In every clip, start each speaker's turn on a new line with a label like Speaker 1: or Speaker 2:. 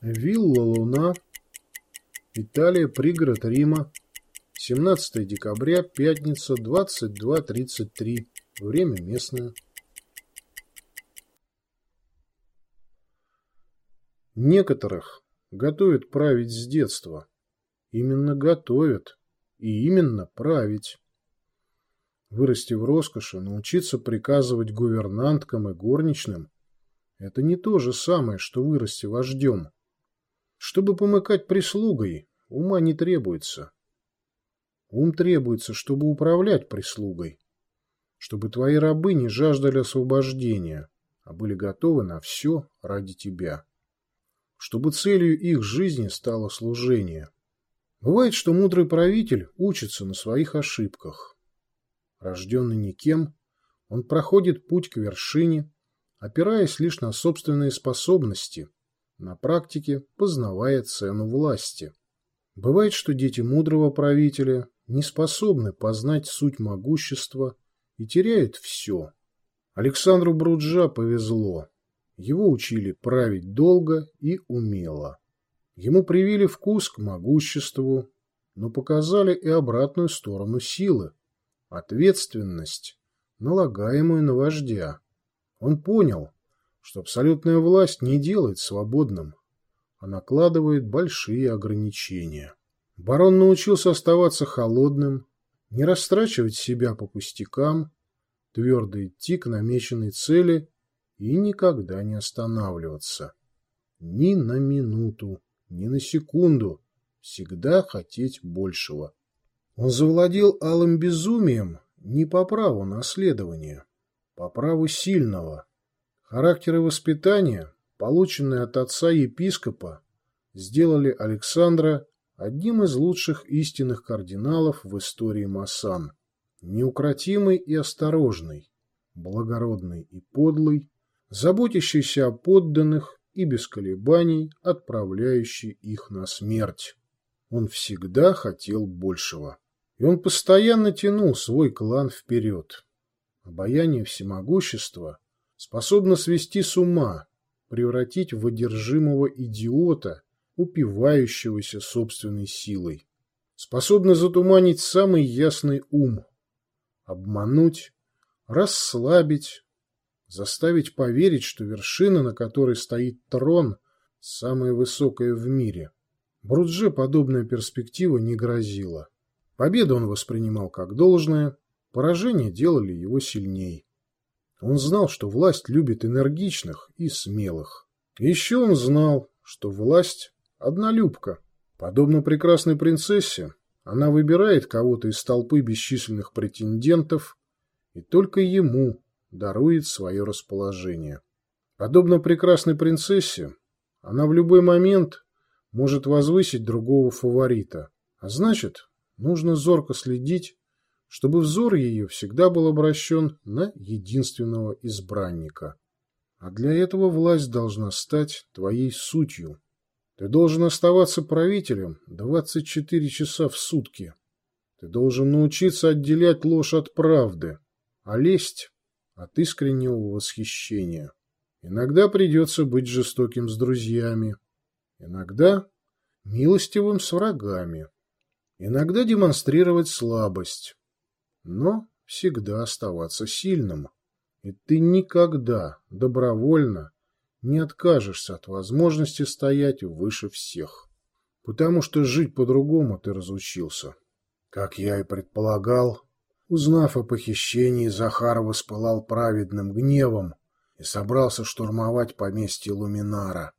Speaker 1: Вилла Луна, Италия, пригород Рима, 17 декабря, пятница, 22.33. Время местное. Некоторых готовят править с детства. Именно готовят. И именно править. Вырасти в роскоши, научиться приказывать гувернанткам и горничным – это не то же самое, что вырасти вождем. Чтобы помыкать прислугой, ума не требуется. Ум требуется, чтобы управлять прислугой. Чтобы твои рабы не жаждали освобождения, а были готовы на все ради тебя. Чтобы целью их жизни стало служение. Бывает, что мудрый правитель учится на своих ошибках. Рожденный никем, он проходит путь к вершине, опираясь лишь на собственные способности – на практике познавая цену власти. Бывает, что дети мудрого правителя не способны познать суть могущества и теряют все. Александру Бруджа повезло. Его учили править долго и умело. Ему привили вкус к могуществу, но показали и обратную сторону силы – ответственность, налагаемую на вождя. Он понял, что абсолютная власть не делает свободным, а накладывает большие ограничения. Барон научился оставаться холодным, не растрачивать себя по пустякам, твердо идти к намеченной цели и никогда не останавливаться. Ни на минуту, ни на секунду, всегда хотеть большего. Он завладел алым безумием не по праву наследования, по праву сильного, Характер и воспитание, полученные от отца-епископа, сделали Александра одним из лучших истинных кардиналов в истории Массан. Неукротимый и осторожный, благородный и подлый, заботящийся о подданных и без колебаний отправляющий их на смерть. Он всегда хотел большего. И он постоянно тянул свой клан вперед. Обаяние всемогущества – способна свести с ума, превратить в одержимого идиота, упивающегося собственной силой. Способна затуманить самый ясный ум, обмануть, расслабить, заставить поверить, что вершина, на которой стоит трон, самая высокая в мире. Брудже подобная перспектива не грозила. Победу он воспринимал как должное, поражения делали его сильней. Он знал, что власть любит энергичных и смелых. Еще он знал, что власть – однолюбка. Подобно прекрасной принцессе, она выбирает кого-то из толпы бесчисленных претендентов и только ему дарует свое расположение. Подобно прекрасной принцессе, она в любой момент может возвысить другого фаворита, а значит, нужно зорко следить чтобы взор ее всегда был обращен на единственного избранника. А для этого власть должна стать твоей сутью. Ты должен оставаться правителем 24 часа в сутки. Ты должен научиться отделять ложь от правды, а лесть от искреннего восхищения. Иногда придется быть жестоким с друзьями, иногда милостивым с врагами, иногда демонстрировать слабость, но всегда оставаться сильным. И ты никогда добровольно не откажешься от возможности стоять выше всех. Потому что жить по-другому ты разучился. Как я и предполагал, узнав о похищении, Захар воспылал праведным гневом и собрался штурмовать поместье Луминара.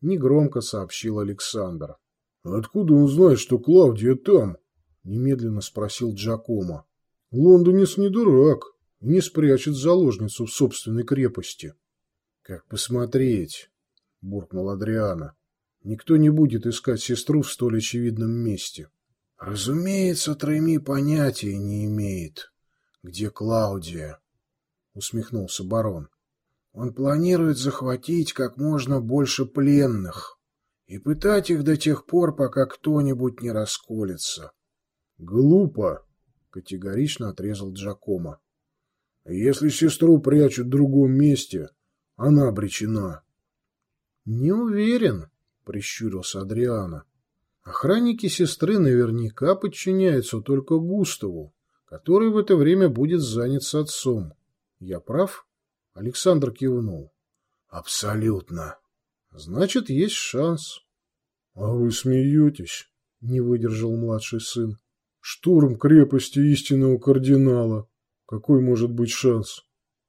Speaker 1: Негромко сообщил Александр. — Откуда он знает, что Клавдия там? — немедленно спросил Джакомо. Лондонец не дурак и не спрячет заложницу в собственной крепости. — Как посмотреть, — буркнул Адриана. — Никто не будет искать сестру в столь очевидном месте. — Разумеется, Треми понятия не имеет, где Клаудия, — усмехнулся барон. Он планирует захватить как можно больше пленных и пытать их до тех пор, пока кто-нибудь не расколется. — Глупо, — категорично отрезал Джакомо. «Если сестру прячут в другом месте, она обречена». «Не уверен», — прищурился Адриана. Охранники сестры наверняка подчиняются только Густаву, который в это время будет занят с отцом. Я прав? Александр кивнул. Абсолютно. Значит, есть шанс. А вы смеетесь? Не выдержал младший сын. Штурм крепости истинного кардинала. Какой может быть шанс?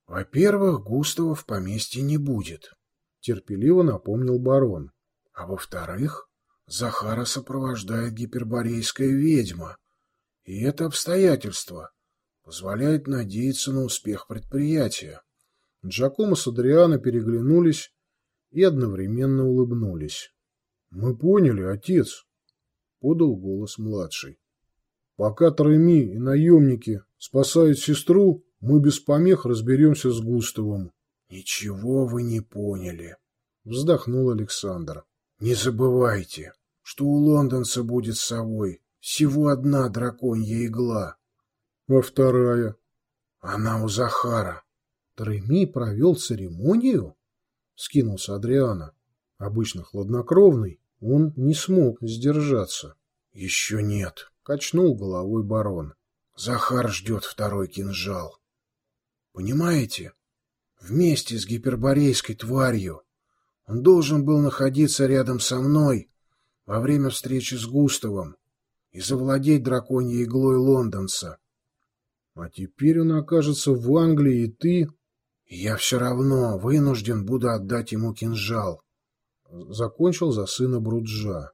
Speaker 1: Во-первых, Густава в поместье не будет, терпеливо напомнил барон. А во-вторых, Захара сопровождает гиперборейская ведьма, и это обстоятельство позволяет надеяться на успех предприятия. Джакомо с Адриано переглянулись и одновременно улыбнулись. — Мы поняли, отец, — подал голос младший. — Пока Треми и наемники спасают сестру, мы без помех разберемся с Густавом. — Ничего вы не поняли, — вздохнул Александр. — Не забывайте, что у лондонца будет с собой всего одна драконья игла. — А вторая? — Она у Захара. Треми провел церемонию? — скинулся Адриана. Обычно хладнокровный, он не смог сдержаться. — Еще нет, — качнул головой барон. Захар ждет второй кинжал. Понимаете? Вместе с гиперборейской тварью. Он должен был находиться рядом со мной во время встречи с Густавом и завладеть драконьей иглой лондонца. А теперь он окажется в Англии, и ты... я все равно вынужден буду отдать ему кинжал. Закончил за сына Бруджа.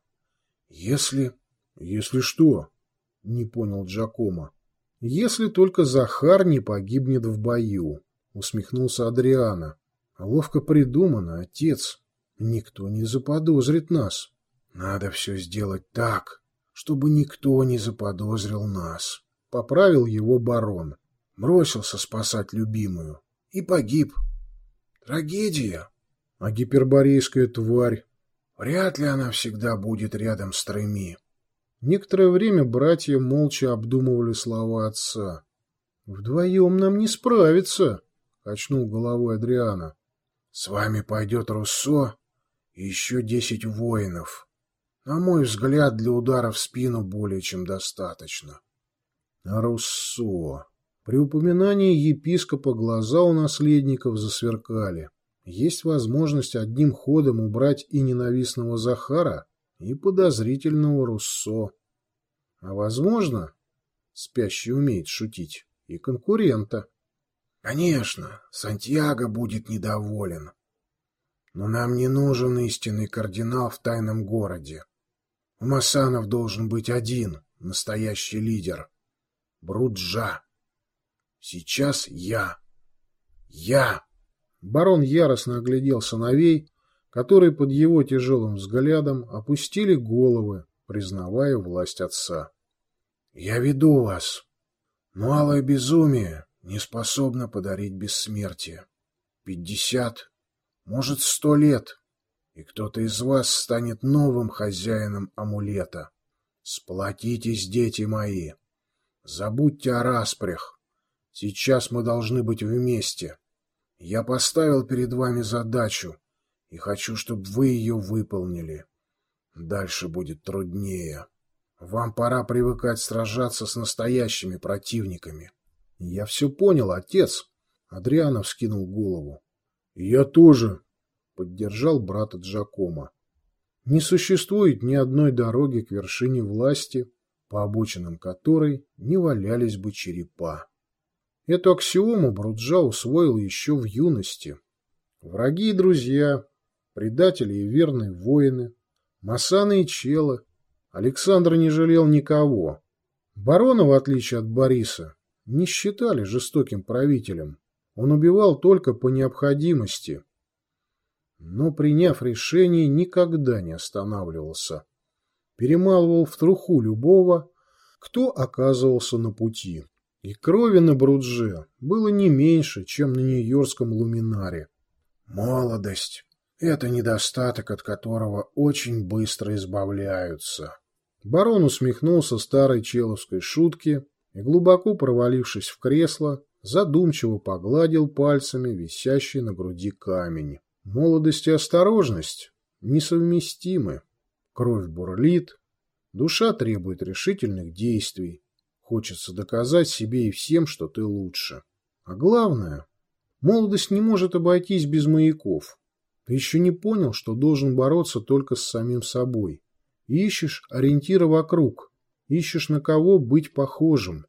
Speaker 1: Если... Если что? Не понял Джакома. Если только Захар не погибнет в бою, усмехнулся Адриана. Ловко придумано, отец. Никто не заподозрит нас. Надо все сделать так, чтобы никто не заподозрил нас. Поправил его барон. Бросился спасать любимую. И погиб. Трагедия. А гиперборейская тварь? Вряд ли она всегда будет рядом с Треми. Некоторое время братья молча обдумывали слова отца. «Вдвоем нам не справиться», — качнул головой Адриана. «С вами пойдет Руссо и еще десять воинов. На мой взгляд, для удара в спину более чем достаточно. Руссо... При упоминании епископа глаза у наследников засверкали. Есть возможность одним ходом убрать и ненавистного Захара, и подозрительного Руссо. А возможно, спящий умеет шутить, и конкурента. Конечно, Сантьяго будет недоволен. Но нам не нужен истинный кардинал в тайном городе. У Масанов должен быть один, настоящий лидер. Бруджа. Сейчас я. Я. Барон яростно оглядел сыновей, которые под его тяжелым взглядом опустили головы, признавая власть отца. «Я веду вас, но алое безумие не способно подарить бессмертие. Пятьдесят, может, сто лет и кто-то из вас станет новым хозяином амулета. Сплотитесь, дети мои. Забудьте о распрях. Сейчас мы должны быть вместе. Я поставил перед вами задачу и хочу, чтобы вы ее выполнили. Дальше будет труднее. Вам пора привыкать сражаться с настоящими противниками. Я все понял, отец. Адрианов скинул голову. Я тоже, поддержал брата Джакома. Не существует ни одной дороги к вершине власти, по обочинам которой не валялись бы черепа. Эту аксиому Бруджа усвоил еще в юности. Враги и друзья, предатели и верные воины, масаны и челы. Александр не жалел никого. Барона, в отличие от Бориса, не считали жестоким правителем. Он убивал только по необходимости, но, приняв решение, никогда не останавливался. Перемалывал в труху любого, кто оказывался на пути. И крови на Брудже было не меньше, чем на Нью-Йоркском луминаре. Молодость — это недостаток, от которого очень быстро избавляются. Барон усмехнулся старой человской шутке и, глубоко провалившись в кресло, задумчиво погладил пальцами висящий на груди камень. Молодость и осторожность несовместимы. Кровь бурлит, душа требует решительных действий. Хочется доказать себе и всем, что ты лучше. А главное, молодость не может обойтись без маяков. Ты еще не понял, что должен бороться только с самим собой. Ищешь ориентира вокруг, ищешь на кого быть похожим,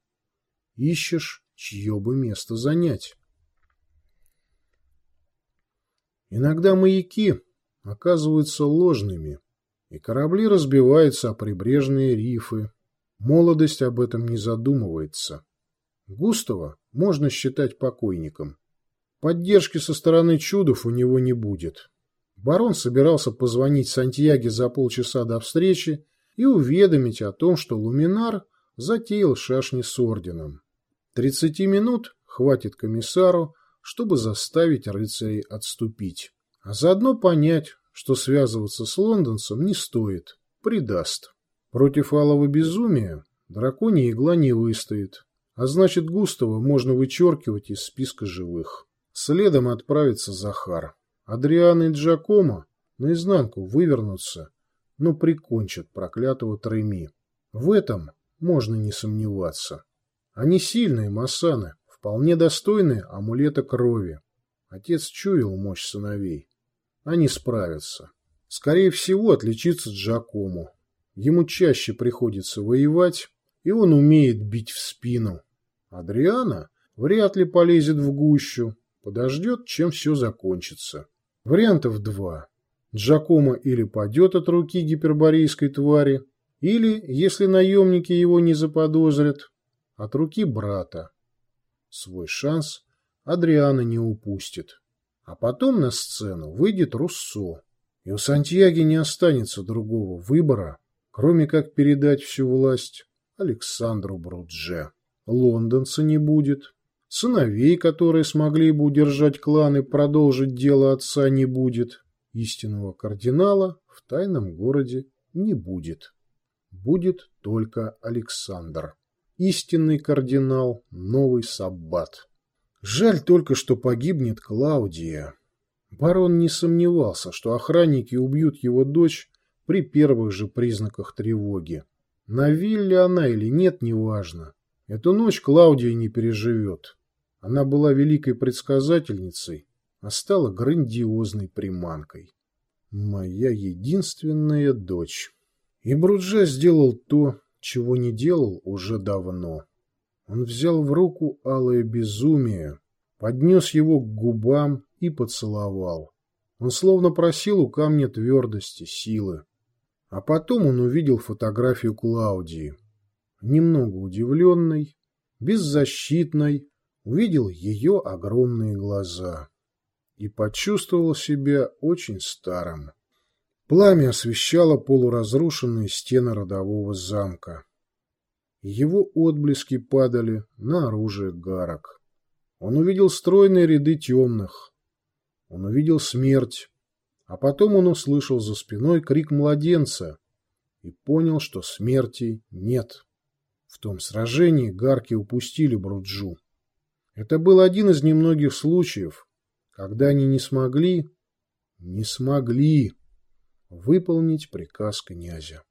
Speaker 1: ищешь, чье бы место занять. Иногда маяки оказываются ложными, и корабли разбиваются о прибрежные рифы. Молодость об этом не задумывается. Густава можно считать покойником. Поддержки со стороны чудов у него не будет. Барон собирался позвонить Сантьяге за полчаса до встречи и уведомить о том, что Луминар затеял шашни с орденом. Тридцати минут хватит комиссару, чтобы заставить рыцарей отступить, а заодно понять, что связываться с лондонцем не стоит, предаст. Против алого безумия драконья игла не выстоит, а значит Густава можно вычеркивать из списка живых. Следом отправится Захар. Адриан и Джакомо наизнанку вывернутся, но прикончат проклятого Треми. В этом можно не сомневаться. Они сильные масаны, вполне достойные амулета крови. Отец чуял мощь сыновей. Они справятся. Скорее всего, отличится Джакому. Ему чаще приходится воевать, и он умеет бить в спину. Адриана вряд ли полезет в гущу, подождет, чем все закончится. Вариантов два. Джакомо или падет от руки гиперборейской твари, или, если наемники его не заподозрят, от руки брата. Свой шанс Адриана не упустит. А потом на сцену выйдет Руссо, и у Сантьяги не останется другого выбора, кроме как передать всю власть Александру Брудже. Лондонца не будет, сыновей, которые смогли бы удержать клан и продолжить дело отца, не будет, истинного кардинала в тайном городе не будет. Будет только Александр истинный кардинал, новый саббат. Жаль только, что погибнет Клаудия. Барон не сомневался, что охранники убьют его дочь при первых же признаках тревоги. На вилле она или нет, неважно. Эту ночь Клаудия не переживет. Она была великой предсказательницей, а стала грандиозной приманкой. Моя единственная дочь. И Бруджа сделал то, чего не делал уже давно. Он взял в руку алое безумие, поднес его к губам и поцеловал. Он словно просил у камня твердости, силы. А потом он увидел фотографию Клаудии. Немного удивленной, беззащитной, увидел ее огромные глаза и почувствовал себя очень старым. Пламя освещало полуразрушенные стены родового замка. Его отблески падали на оружие гарок. Он увидел стройные ряды темных. Он увидел смерть. А потом он услышал за спиной крик младенца и понял, что смерти нет. В том сражении гарки упустили Бруджу. Это был один из немногих случаев, когда они не смогли, не смогли выполнить приказ князя.